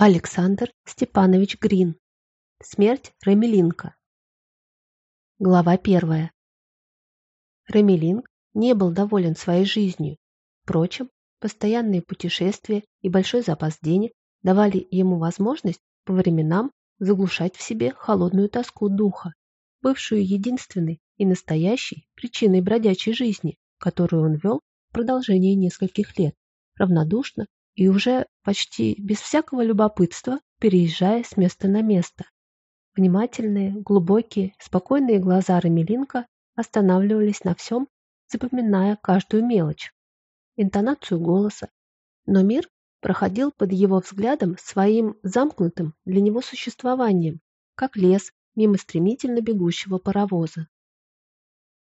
Александр Степанович Грин. Смерть Рамелинка. Глава первая. Рамелинг не был доволен своей жизнью. Впрочем, постоянные путешествия и большой запас денег давали ему возможность по временам заглушать в себе холодную тоску духа, бывшую единственной и настоящей причиной бродячей жизни, которую он вел в продолжении нескольких лет, равнодушно и уже почти без всякого любопытства переезжая с места на место. Внимательные, глубокие, спокойные глаза Рамелинка останавливались на всем, запоминая каждую мелочь, интонацию голоса. Но мир проходил под его взглядом своим замкнутым для него существованием, как лес мимо стремительно бегущего паровоза.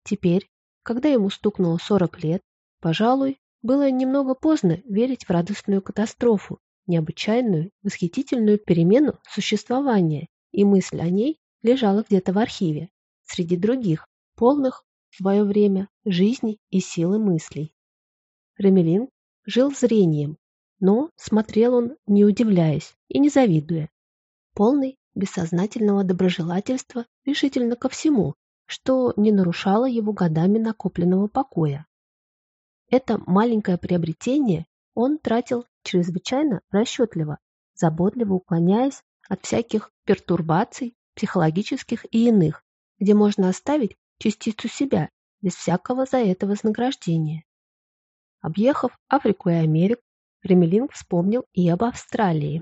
Теперь, когда ему стукнуло 40 лет, пожалуй, было немного поздно верить в радостную катастрофу, необычайную, восхитительную перемену существования, и мысль о ней лежала где-то в архиве, среди других, полных в свое время жизни и силы мыслей. Рамелин жил зрением, но смотрел он, не удивляясь и не завидуя, полный бессознательного доброжелательства решительно ко всему, что не нарушало его годами накопленного покоя. Это маленькое приобретение он тратил чрезвычайно расчетливо, заботливо уклоняясь от всяких пертурбаций, психологических и иных, где можно оставить частицу себя без всякого за это вознаграждения. Объехав Африку и Америку, Ремелинг вспомнил и об Австралии.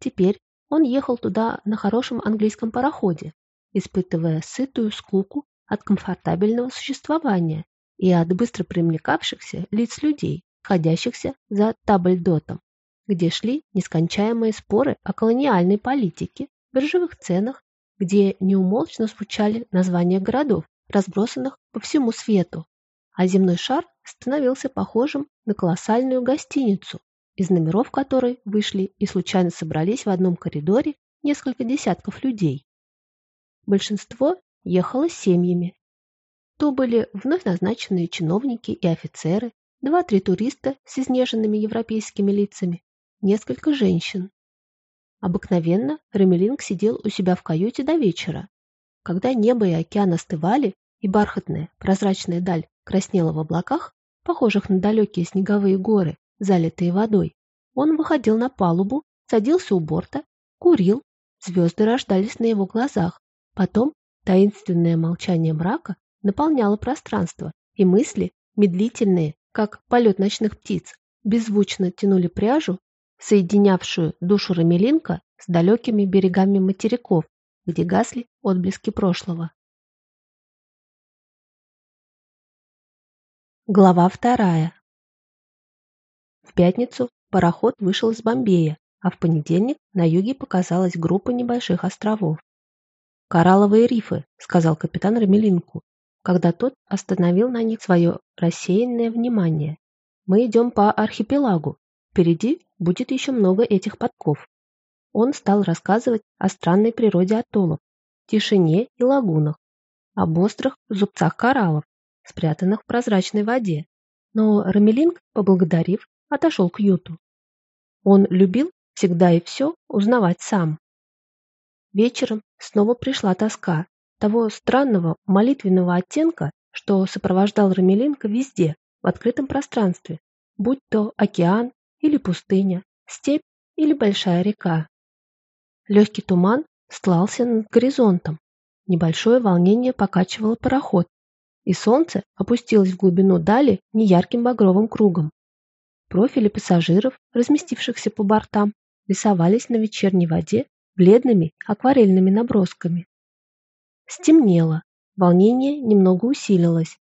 Теперь он ехал туда на хорошем английском пароходе, испытывая сытую скуку от комфортабельного существования и от быстро примлекавшихся лиц людей, ходящихся за табльдотом, где шли нескончаемые споры о колониальной политике, биржевых ценах, где неумолчно звучали названия городов, разбросанных по всему свету, а земной шар становился похожим на колоссальную гостиницу, из номеров которой вышли и случайно собрались в одном коридоре несколько десятков людей. Большинство ехало с семьями, то были вновь назначенные чиновники и офицеры, два-три туриста с изнеженными европейскими лицами, несколько женщин. Обыкновенно Ремелинг сидел у себя в каюте до вечера. Когда небо и океан остывали, и бархатная прозрачная даль краснела в облаках, похожих на далекие снеговые горы, залитые водой, он выходил на палубу, садился у борта, курил, звезды рождались на его глазах. Потом таинственное молчание мрака наполняло пространство, и мысли, медлительные, как полет ночных птиц, беззвучно тянули пряжу, соединявшую душу Рамелинка с далекими берегами материков, где гасли отблески прошлого. Глава вторая. В пятницу пароход вышел из Бомбея, а в понедельник на юге показалась группа небольших островов. «Коралловые рифы», — сказал капитан Рамелинку, когда тот остановил на них свое рассеянное внимание. «Мы идем по архипелагу. Впереди будет еще много этих подков». Он стал рассказывать о странной природе атоллов, тишине и лагунах, об острых зубцах кораллов, спрятанных в прозрачной воде. Но Рамелинг, поблагодарив, отошел к Юту. Он любил всегда и все узнавать сам. Вечером снова пришла тоска, того странного молитвенного оттенка, что сопровождал Рамелинка везде, в открытом пространстве, будь то океан или пустыня, степь или большая река. Легкий туман стлался над горизонтом, небольшое волнение покачивало пароход, и солнце опустилось в глубину дали неярким багровым кругом. Профили пассажиров, разместившихся по бортам, рисовались на вечерней воде бледными акварельными набросками. Стемнело, волнение немного усилилось.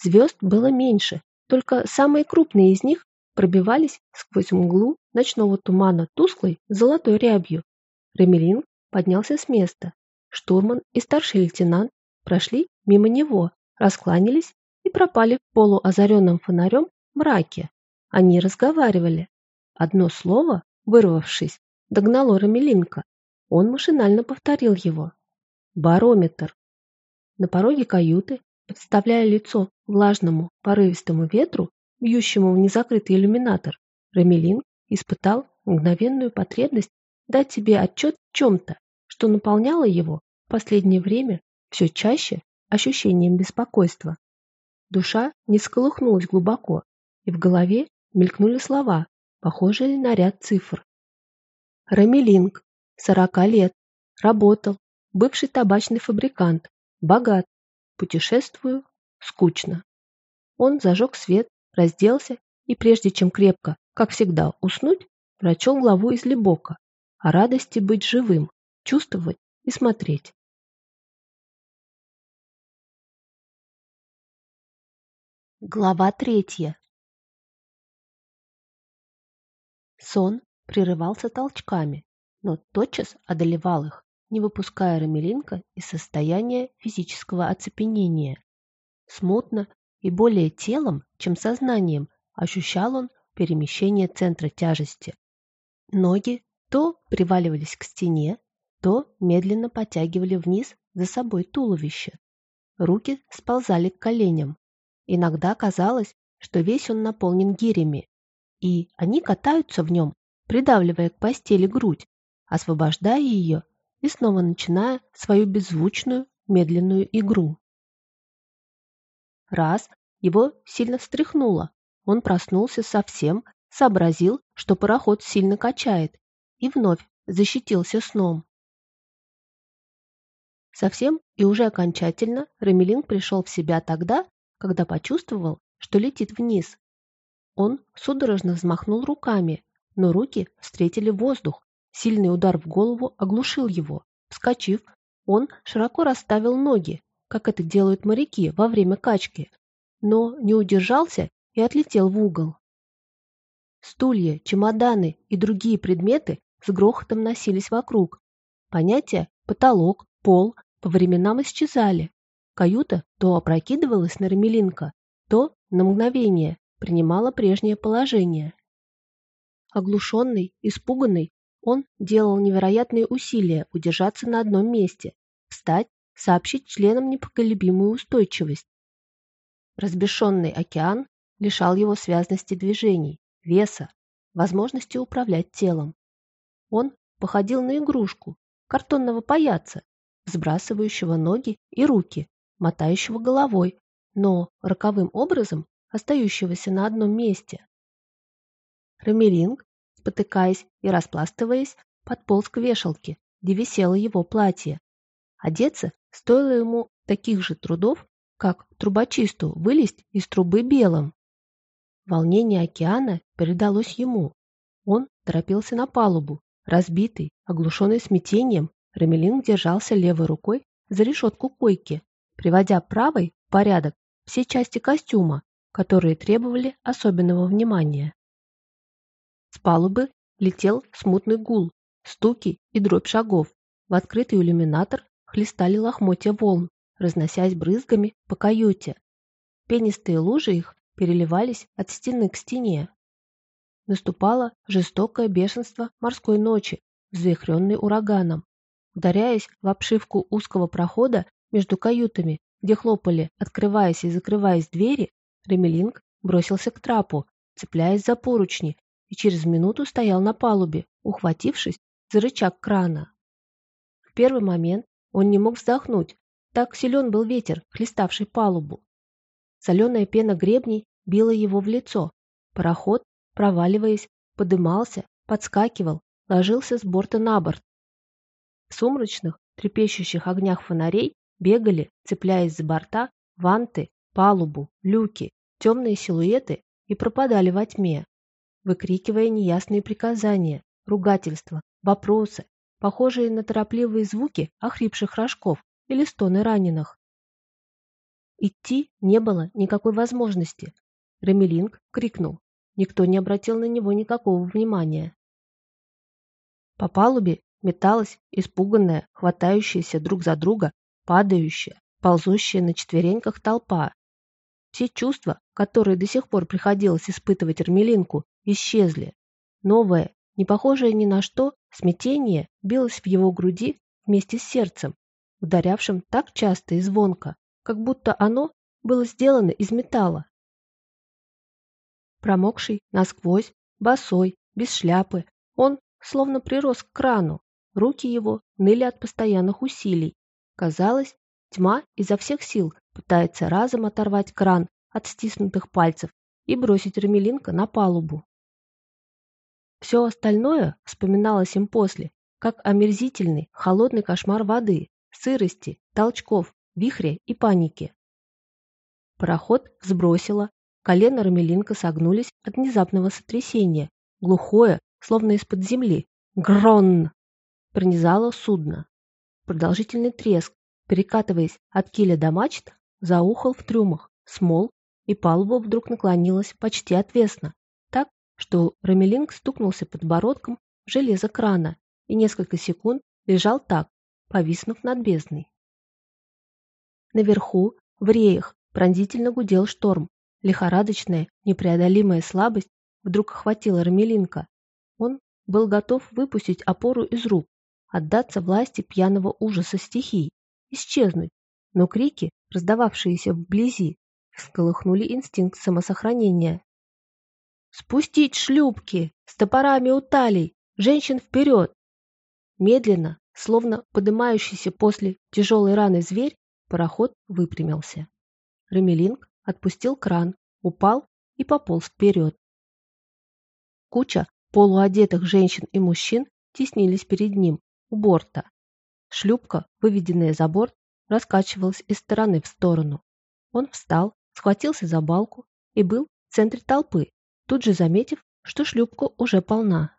Звезд было меньше, только самые крупные из них пробивались сквозь мглу ночного тумана тусклой золотой рябью. Ремелин поднялся с места. Штурман и старший лейтенант прошли мимо него, раскланялись и пропали в полуозаренном фонарем мраке. Они разговаривали. Одно слово, вырвавшись, догнало Рамелинка. Он машинально повторил его. Барометр. На пороге каюты, подставляя лицо влажному, порывистому ветру, бьющему в незакрытый иллюминатор, Рамелин испытал мгновенную потребность дать себе отчет в чем-то, что наполняло его в последнее время все чаще ощущением беспокойства. Душа не сколыхнулась глубоко, и в голове мелькнули слова, похожие на ряд цифр. Рамилинг, 40 лет, работал, бывший табачный фабрикант, богат, путешествую, скучно. Он зажег свет, разделся и прежде чем крепко, как всегда, уснуть, прочел главу из Лебока о радости быть живым, чувствовать и смотреть. Глава третья. Сон прерывался толчками, но тотчас одолевал их, не выпуская Рамелинка из состояния физического оцепенения. Смутно и более телом, чем сознанием, ощущал он перемещение центра тяжести. Ноги то приваливались к стене, то медленно потягивали вниз за собой туловище. Руки сползали к коленям. Иногда казалось, что весь он наполнен гирями, и они катаются в нем, придавливая к постели грудь, освобождая ее и снова начиная свою беззвучную медленную игру. Раз его сильно встряхнуло, он проснулся совсем, сообразил, что пароход сильно качает, и вновь защитился сном. Совсем и уже окончательно Рамелин пришел в себя тогда, когда почувствовал, что летит вниз. Он судорожно взмахнул руками, но руки встретили воздух. Сильный удар в голову оглушил его. Вскочив, он широко расставил ноги, как это делают моряки во время качки, но не удержался и отлетел в угол. Стулья, чемоданы и другие предметы с грохотом носились вокруг. Понятия «потолок», «пол» по временам исчезали. Каюта то опрокидывалась на Рамелинка, то на мгновение принимала прежнее положение. Оглушенный, испуганный, он делал невероятные усилия удержаться на одном месте, встать, сообщить членам непоколебимую устойчивость. Разбешенный океан лишал его связности движений, веса, возможности управлять телом. Он походил на игрушку, картонного паяца, сбрасывающего ноги и руки, мотающего головой, но роковым образом остающегося на одном месте. Рамелинг, спотыкаясь и распластываясь, подполз к вешалке, где висело его платье. Одеться стоило ему таких же трудов, как трубочисту вылезть из трубы белым. Волнение океана передалось ему. Он торопился на палубу. Разбитый, оглушенный смятением, Рамелин держался левой рукой за решетку койки, приводя правой в порядок все части костюма, которые требовали особенного внимания. С палубы летел смутный гул, стуки и дробь шагов. В открытый иллюминатор хлестали лохмотья волн, разносясь брызгами по каюте. Пенистые лужи их переливались от стены к стене. Наступало жестокое бешенство морской ночи, взвихренный ураганом. Ударяясь в обшивку узкого прохода между каютами, где хлопали, открываясь и закрываясь двери, Ремелинг бросился к трапу, цепляясь за поручни, и через минуту стоял на палубе, ухватившись за рычаг крана. В первый момент он не мог вздохнуть, так силен был ветер, хлеставший палубу. Соленая пена гребней била его в лицо. Пароход, проваливаясь, подымался, подскакивал, ложился с борта на борт. В сумрачных, трепещущих огнях фонарей бегали, цепляясь за борта, ванты, палубу, люки, темные силуэты и пропадали во тьме, выкрикивая неясные приказания, ругательства, вопросы, похожие на торопливые звуки охрипших рожков или стоны раненых. Идти не было никакой возможности. Ремелинг крикнул. Никто не обратил на него никакого внимания. По палубе металась испуганная, хватающаяся друг за друга, падающая, ползущая на четвереньках толпа. Все чувства, которые до сих пор приходилось испытывать Эрмелинку, исчезли. Новое, не похожее ни на что, смятение билось в его груди вместе с сердцем, ударявшим так часто и звонко, как будто оно было сделано из металла. Промокший насквозь, босой, без шляпы, он словно прирос к крану. Руки его ныли от постоянных усилий. Казалось, тьма изо всех сил пытается разом оторвать кран от стиснутых пальцев и бросить Рамелинка на палубу. Все остальное вспоминалось им после, как омерзительный, холодный кошмар воды, сырости, толчков, вихря и паники. Пароход взбросило, колено Рамелинка согнулись от внезапного сотрясения, глухое, словно из-под земли. Гронн! Пронизало судно. Продолжительный треск, перекатываясь от киля до мачт, заухал в трюмах, смол, и палуба вдруг наклонилась почти отвесно, что Рамелинг стукнулся подбородком в железо крана и несколько секунд лежал так, повиснув над бездной. Наверху, в реях, пронзительно гудел шторм. Лихорадочная, непреодолимая слабость вдруг охватила Рамелинка. Он был готов выпустить опору из рук, отдаться власти пьяного ужаса стихий, исчезнуть, но крики, раздававшиеся вблизи, всколыхнули инстинкт самосохранения. «Спустить шлюпки! С топорами у талий! Женщин вперед!» Медленно, словно подымающийся после тяжелой раны зверь, пароход выпрямился. Ремелинг отпустил кран, упал и пополз вперед. Куча полуодетых женщин и мужчин теснились перед ним, у борта. Шлюпка, выведенная за борт, раскачивалась из стороны в сторону. Он встал, схватился за балку и был в центре толпы, тут же заметив, что шлюпка уже полна.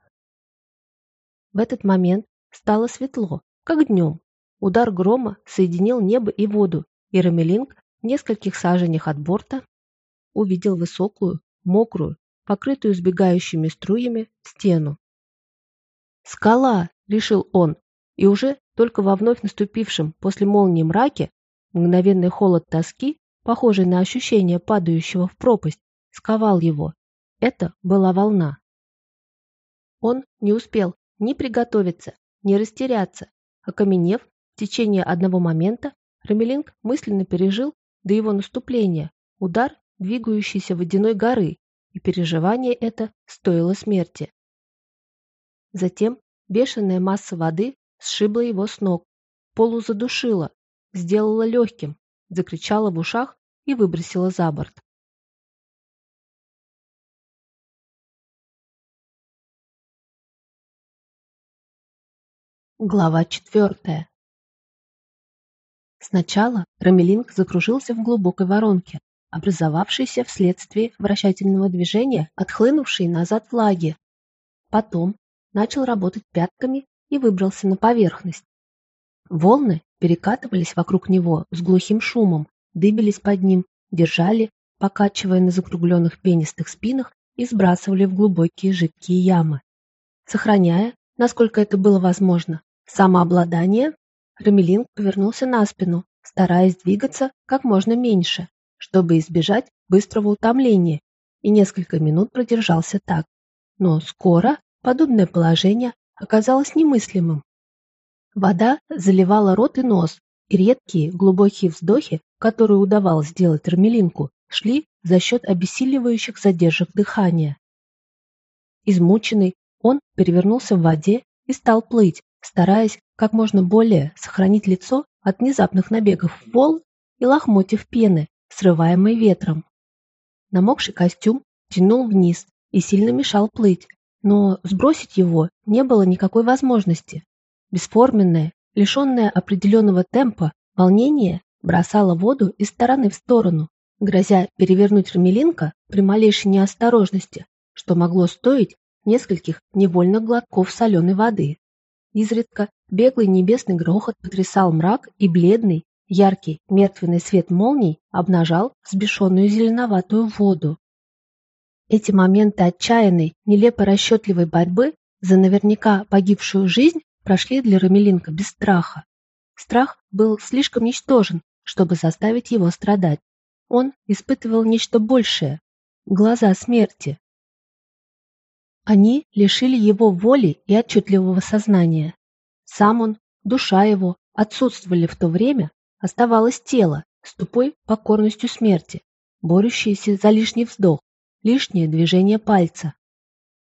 В этот момент стало светло, как днем. Удар грома соединил небо и воду, и Рамелинг в нескольких саженях от борта увидел высокую, мокрую, покрытую сбегающими струями стену. «Скала!» — решил он, и уже только во вновь наступившем после молнии мраке мгновенный холод тоски похожий на ощущение падающего в пропасть, сковал его. Это была волна. Он не успел ни приготовиться, ни растеряться. Окаменев в течение одного момента, Рамелинг мысленно пережил до его наступления удар двигающейся водяной горы, и переживание это стоило смерти. Затем бешеная масса воды сшибла его с ног, полузадушила, сделала легким, закричала в ушах и выбросила за борт. Глава четвертая. Сначала Рамелинг закружился в глубокой воронке, образовавшейся вследствие вращательного движения, отхлынувшей назад влаги. Потом начал работать пятками и выбрался на поверхность. Волны перекатывались вокруг него с глухим шумом, дыбились под ним, держали, покачивая на закругленных пенистых спинах и сбрасывали в глубокие жидкие ямы. Сохраняя, насколько это было возможно, самообладание, Рамелин повернулся на спину, стараясь двигаться как можно меньше, чтобы избежать быстрого утомления, и несколько минут продержался так. Но скоро подобное положение оказалось немыслимым. Вода заливала рот и нос, и редкие глубокие вздохи, которые удавалось сделать Армелинку, шли за счет обессиливающих задержек дыхания. Измученный, он перевернулся в воде и стал плыть, стараясь как можно более сохранить лицо от внезапных набегов волн и лохмотьев пены, срываемой ветром. Намокший костюм тянул вниз и сильно мешал плыть, но сбросить его не было никакой возможности. Бесформенное, лишенное определенного темпа, волнение бросало воду из стороны в сторону, грозя перевернуть Рамелинка при малейшей неосторожности, что могло стоить нескольких невольных глотков соленой воды. Изредка беглый небесный грохот потрясал мрак, и бледный, яркий, мертвенный свет молний обнажал взбешенную зеленоватую воду. Эти моменты отчаянной, нелепо расчетливой борьбы за наверняка погибшую жизнь прошли для Рамелинка без страха. Страх был слишком ничтожен, чтобы заставить его страдать. Он испытывал нечто большее – глаза смерти. Они лишили его воли и отчетливого сознания. Сам он, душа его, отсутствовали в то время, оставалось тело с тупой покорностью смерти, борющееся за лишний вздох, лишнее движение пальца.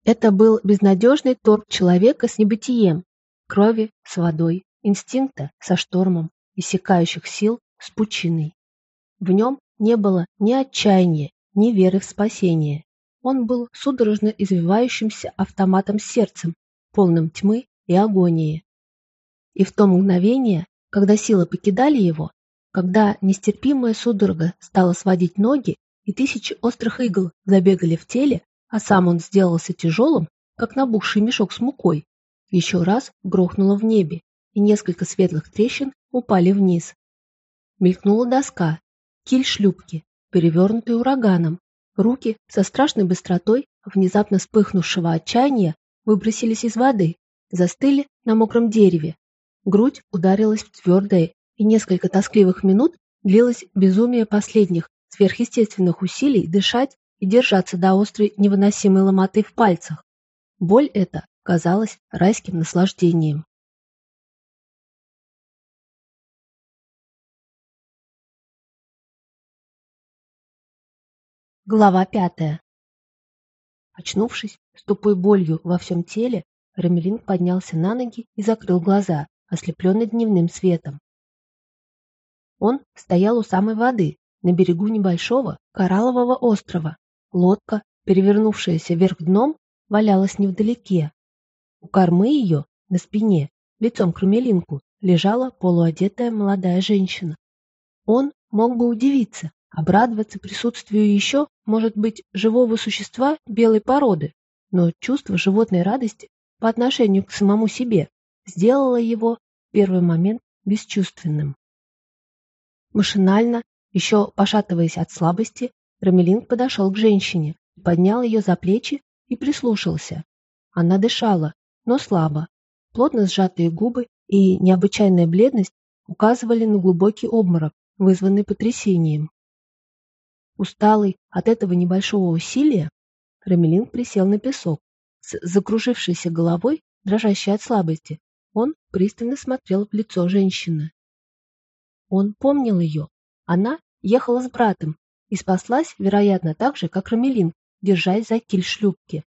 Это был безнадежный торг человека с небытием, крови с водой, инстинкта со штормом, иссякающих сил с пучиной. В нем не было ни отчаяния, ни веры в спасение. Он был судорожно извивающимся автоматом сердцем, полным тьмы и агонии. И в то мгновение, когда силы покидали его, когда нестерпимая судорога стала сводить ноги и тысячи острых игл забегали в теле, а сам он сделался тяжелым, как набухший мешок с мукой, еще раз грохнуло в небе, и несколько светлых трещин упали вниз. Мелькнула доска, киль шлюпки, перевернутый ураганом. Руки со страшной быстротой внезапно вспыхнувшего отчаяния выбросились из воды, застыли на мокром дереве. Грудь ударилась в твердое, и несколько тоскливых минут длилось безумие последних сверхъестественных усилий дышать и держаться до острой невыносимой ломоты в пальцах. Боль эта казалась райским наслаждением. Глава пятая. Очнувшись с тупой болью во всем теле, Рамелин поднялся на ноги и закрыл глаза, ослепленный дневным светом. Он стоял у самой воды, на берегу небольшого кораллового острова. Лодка, перевернувшаяся вверх дном, валялась невдалеке. У кормы ее, на спине, лицом к Рамелинку, лежала полуодетая молодая женщина. Он мог бы удивиться, Обрадоваться присутствию еще, может быть, живого существа белой породы, но чувство животной радости по отношению к самому себе сделало его в первый момент бесчувственным. Машинально, еще пошатываясь от слабости, Рамелинг подошел к женщине, поднял ее за плечи и прислушался. Она дышала, но слабо. Плотно сжатые губы и необычайная бледность указывали на глубокий обморок, вызванный потрясением. Усталый от этого небольшого усилия, Рамелин присел на песок. С закружившейся головой, дрожащей от слабости, он пристально смотрел в лицо женщины. Он помнил ее. Она ехала с братом и спаслась, вероятно, так же, как Рамелин, держась за киль шлюпки.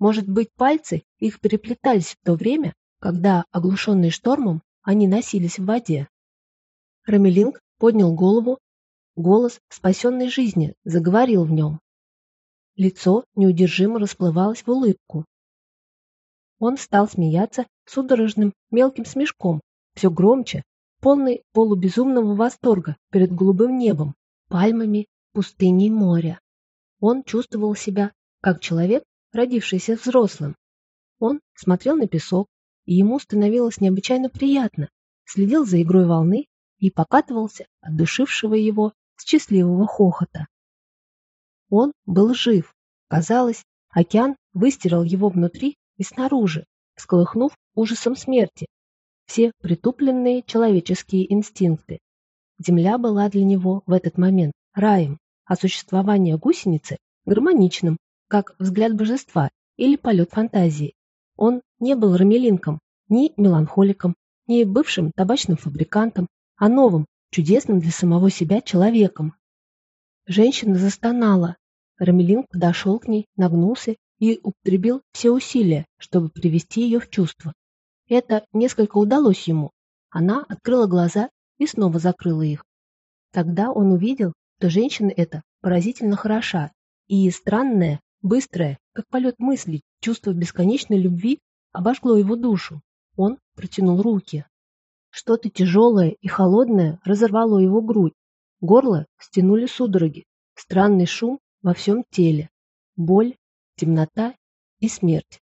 Может быть, пальцы их переплетались в то время, когда, оглушенные штормом, они носились в воде. Рамелинг поднял голову Голос спасенной жизни заговорил в нем. Лицо неудержимо расплывалось в улыбку. Он стал смеяться судорожным мелким смешком, все громче, полный полубезумного восторга перед голубым небом, пальмами, пустыней моря. Он чувствовал себя как человек, родившийся взрослым. Он смотрел на песок, и ему становилось необычайно приятно, следил за игрой волны и покатывался от душившего его счастливого хохота. Он был жив. Казалось, океан выстирал его внутри и снаружи, всколыхнув ужасом смерти все притупленные человеческие инстинкты. Земля была для него в этот момент раем, а существование гусеницы – гармоничным, как взгляд божества или полет фантазии. Он не был рамелинком, ни меланхоликом, ни бывшим табачным фабрикантом, а новым, чудесным для самого себя человеком. Женщина застонала. Рамелин подошел к ней, нагнулся и употребил все усилия, чтобы привести ее в чувство. Это несколько удалось ему. Она открыла глаза и снова закрыла их. Тогда он увидел, что женщина эта поразительно хороша, и странное, быстрое, как полет мыслей, чувство бесконечной любви обожгло его душу. Он протянул руки. Что-то тяжелое и холодное разорвало его грудь. Горло стянули судороги. Странный шум во всем теле. Боль, темнота и смерть.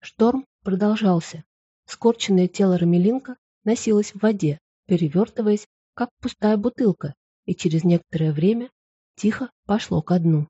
Шторм продолжался. Скорченное тело Рамелинка носилось в воде, перевертываясь, как пустая бутылка, и через некоторое время тихо пошло ко дну.